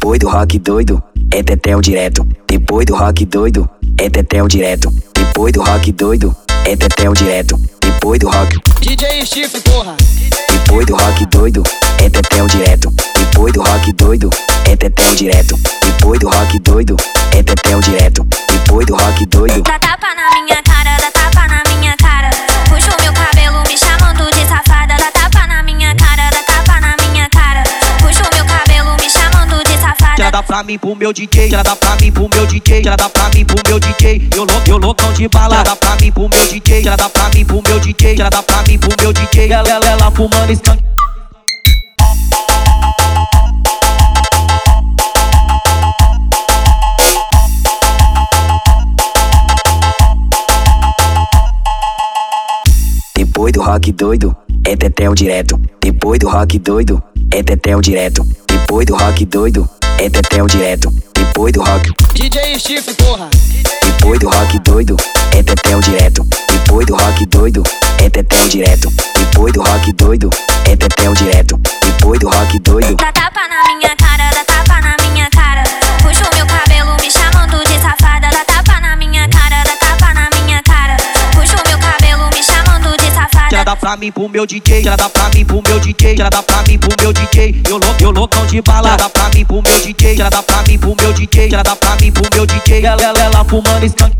Depois do rock doido, é tetel direto. Depois do rock doido, é tetel direto. Depois do rock doido, é tetel direto. Depois do rock. DJ Chifre, porra. Depois do rock doido, é tetel direto. Depois do rock doido, é tetel direto. Depois do rock doido, é tetel direto. Depois do rock doido. Ela dá pra mim pro meu DJ, ela dá pra mim pro meu DJ, ela dá pra mim pro meu DJ. Eu louco, eu loucão de bala. Ela dá pra mim pro meu DJ, ela dá pra mim pro meu DJ, ela dá pra mim pro meu DJ. Ela, ela, ela fumando skunk. Depois do rock doido, é tetel direto. Depois do rock doido, é tetel direto. Depois do rock doido, é tetel direto. Depois do rock. DJ Chifre, porra. Depois do rock doido, é tetel direto. Depois do rock doido, é tetel direto. Depois do rock doido, é tetel direto. Depois do rock doido. Pra mim pro meu DJ, ela dá pra mim pro meu DJ, ela dá pra mim pro meu DJ. Eu louco, eu loucão de bala. Ela dá pra mim pro meu DJ, ela dá pra mim pro meu DJ, ela dá pra mim pro meu DJ. Ela, ela, ela fumando skunk.